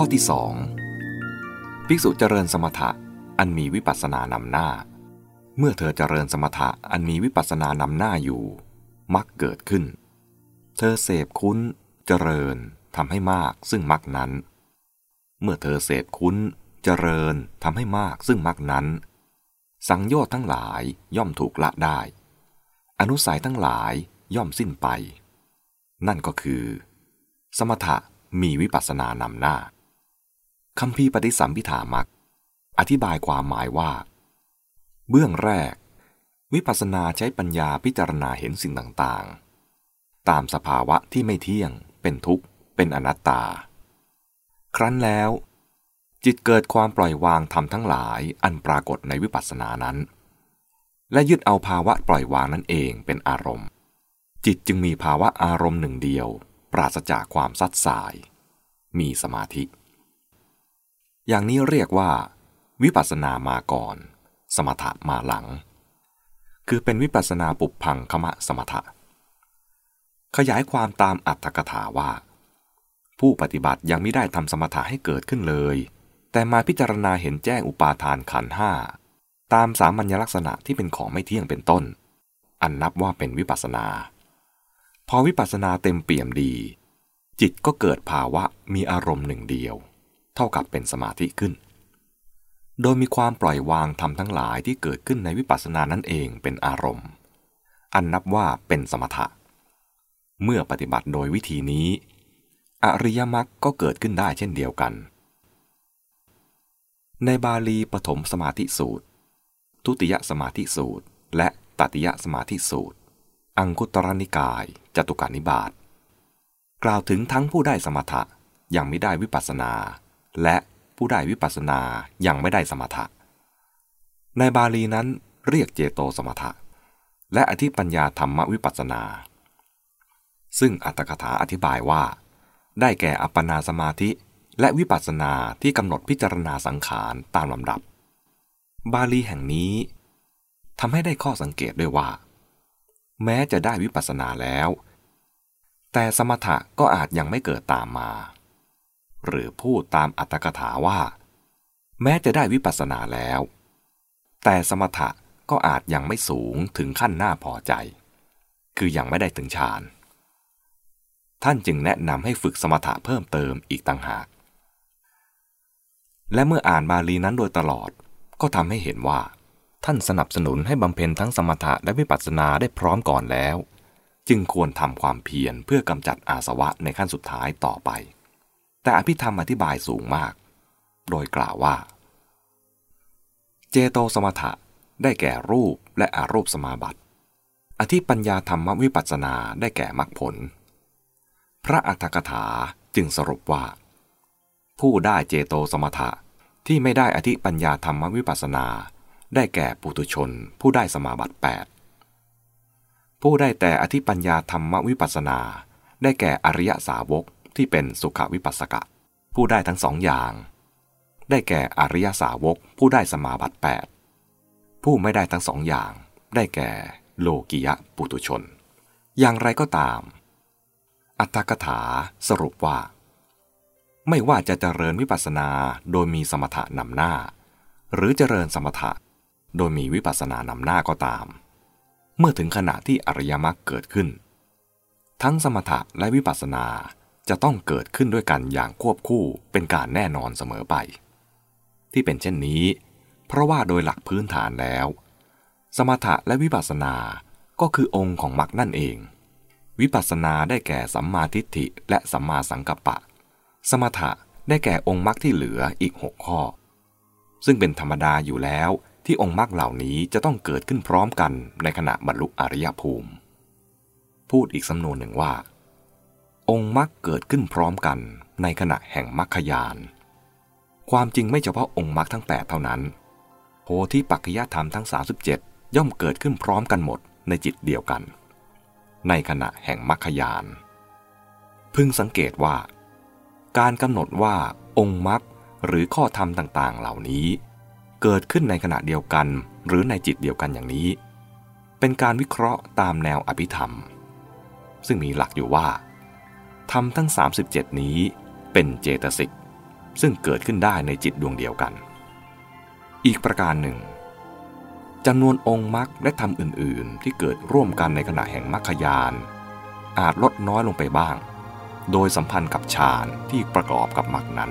ข้อที่สองภิกษุเจริญสมถะอันมีวิปัสสนานำหน้า เมื่อเธอเจริญสมถะอันมีวิปัสสนานำหน้าอยู่ มักเกิดขึ้น เธอเสพคุ้น เจริญทำให้มากซึ่งมักนั้น เมื่อเธอเสพคุ้น เจริญทำให้มากซึ่งมักนั้น สังโยชน์ทั้งหลายย่อมถูกละได้ อนุสัยทั้งหลายย่อมสิ้นไป นั่นก็คือ สมถะมีวิปัสสนานำหน้า คำพีปฏิสัมพิธามักอธิบายความหมายว่า เบื้องแรก วิปัสสนาใช้ปัญญาพิจารณาเห็นสิ่งต่างๆ ตามสภาวะที่ไม่เที่ยง เป็นทุกข์ เป็นอนัตตา ครั้นแล้ว จิตเกิดความปล่อยวางธรรมทั้งหลายอันปรากฏในวิปัสสนานั้น และยึดเอาภาวะปล่อยวางนั่นเองเป็นอารมณ์ จิตจึงมีภาวะอารมณ์หนึ่งเดียว ปราศจากความซัดสาย มีสมาธิ อย่างนี้เรียกว่า วิปัสสนามาก่อน สมถะมาหลัง คือเป็นวิปัสสนาปุพังคมะสมถะ ขยายความตามอัตถกถาว่า ผู้ปฏิบัติยังไม่ได้ทำสมถะให้เกิดขึ้นเลย แต่มาพิจารณาเห็นแจ้งอุปาทานขันห้าตามสามัญลักษณะที่เป็นของไม่เที่ยงเป็นต้น อันนับว่าเป็นวิปัสนา พอวิปัสนาเต็มเปี่ยมดี จิตก็เกิดภาวะมีอารมณ์หนึ่งเดียว เท่ากับเป็นสมาธิขึ้น โดยมีความปล่อยวางทำทั้งหลายที่เกิดขึ้นในวิปัสสนานั่นเองเป็นอารมณ์ อันนับว่าเป็นสมถะ เมื่อปฏิบัติโดยวิธีนี้ อริยมรรคก็เกิดขึ้นได้เช่นเดียวกัน ในบาลีปฐมสมาธิสูตร ทุติยสมาธิสูตร และตติยสมาธิสูตร อังคุตรนิกาย จตุการนิบาตกล่าวถึงทั้งผู้ได้สมถะยังไม่ได้วิปัสสนา และผู้ได้วิปัสสนายังไม่ได้สมถะ ในบาลีนั้นเรียกเจโตสมถะ และอธิปัญญาธรรมวิปัสนา ซึ่งอัตถกถาอธิบายว่า ได้แก่อัปปนาสมาธิและวิปัสสนาที่กำหนดพิจารณาสังขารตามลำดับ บาลีแห่งนี้ทำให้ได้ข้อสังเกตด้วยว่า แม้จะได้วิปัสสนาแล้ว แต่สมถะก็อาจยังไม่เกิดตามมา หรือพูดตามอัตถกถาว่า แม้จะได้วิปัสสนาแล้ว แต่สมถะก็อาจยังไม่สูงถึงขั้นน้าพอใจ คือยังไม่ได้ถึงฌาน ท่านจึงแนะนำให้ฝึกสมถะเพิ่มเติมอีกต่างหาก และเมื่ออ่านบาลีนั้นโดยตลอด ก็ทำให้เห็นว่า ท่านสนับสนุนให้บำเพ็ญทั้งสมถะและวิปัสสนาได้พร้อมก่อนแล้ว จึงควรทำความเพียรเพื่อกำจัดอาสวะในขั้นสุดท้ายต่อไป แต่อภิธรรมอธิบายสูงมาก โดยกล่าวว่า เจโตสมถะได้แก่รูปและอารูปสมาบัติ อธิปัญญาธรรมวิปัสสนาได้แก่มรรคผล พระอัฏฐกถาจึงสรุปว่า ผู้ได้เจโตสมถะที่ไม่ได้อธิปัญญาธรรมวิปัสสนา ได้แก่ปุตุชน ผู้ได้สมาบัติ 8 ผู้ได้แต่อธิปัญญาธรรมวิปัสสนา ได้แก่อริยสาวก ที่เป็นสุขวิปัสสกะ ผู้ได้ทั้งสองอย่าง ได้แก่อริยสาวกผู้ได้สมาบัติ8ผู้ไม่ได้ทั้งสองอย่าง ได้แก่โลกิยะปุตุชน อย่างไรก็ตาม อัตถกถาสรุปว่า ไม่ว่าจะเจริญวิปัสสนาโดยมีสมถะนำหน้า หรือเจริญสมถะโดยมีวิปัสสนานำหน้าก็ตาม เมื่อถึงขณะที่อริยมรรคเกิดขึ้น ทั้งสมถะและวิปัสสนา จะต้องเกิดขึ้นด้วยกันอย่างควบคู่เป็นการแน่นอนเสมอไป ที่เป็นเช่นนี้ เพราะว่าโดยหลักพื้นฐานแล้ว สมถะและวิปัสสนาก็คือองค์ของมรรคนั่นเอง วิปัสสนาได้แก่สัมมาทิฏฐิและสัมมาสังกัปปะ สมถะได้แก่องค์มรรคที่เหลืออีกหกข้อ ซึ่งเป็นธรรมดาอยู่แล้วที่องค์มรรคเหล่านี้จะต้องเกิดขึ้นพร้อมกันในขณะบรรลุอริยภูมิ พูดอีกสำนวนหนึ่งว่า องค์มรรคเกิดขึ้นพร้อมกันในขณะแห่งมรรคยาน ความจริงไม่เฉพาะองค์มรรคทั้ง 8 เท่านั้นโพธิปัจจยธรรมทั้ง 37 ย่อมเกิดขึ้นพร้อมกันหมดในจิตเดียวกัน ในขณะแห่งมรรคยาน พึงสังเกตว่า การกำหนดว่าองค์มรรคหรือข้อธรรมต่างๆ เหล่านี้ เกิดขึ้นในขณะเดียวกันหรือในจิตเดียวกันอย่างนี้ เป็นการวิเคราะห์ตามแนวอภิธรรม ซึ่งมีหลักอยู่ว่า ธรรมทั้ง 37 นี้เป็นเจตสิกซึ่งเกิดขึ้นได้ในจิตดวงเดียวกัน อีกประการหนึ่งจำนวนองค์มรรคและธรรมอื่น ๆ ที่เกิดร่วมกันในขณะแห่งมรรคยาน อาจลดน้อยลงไปบ้าง โดยสัมพันธ์กับฌานที่ประกอบกับมรรคนั้น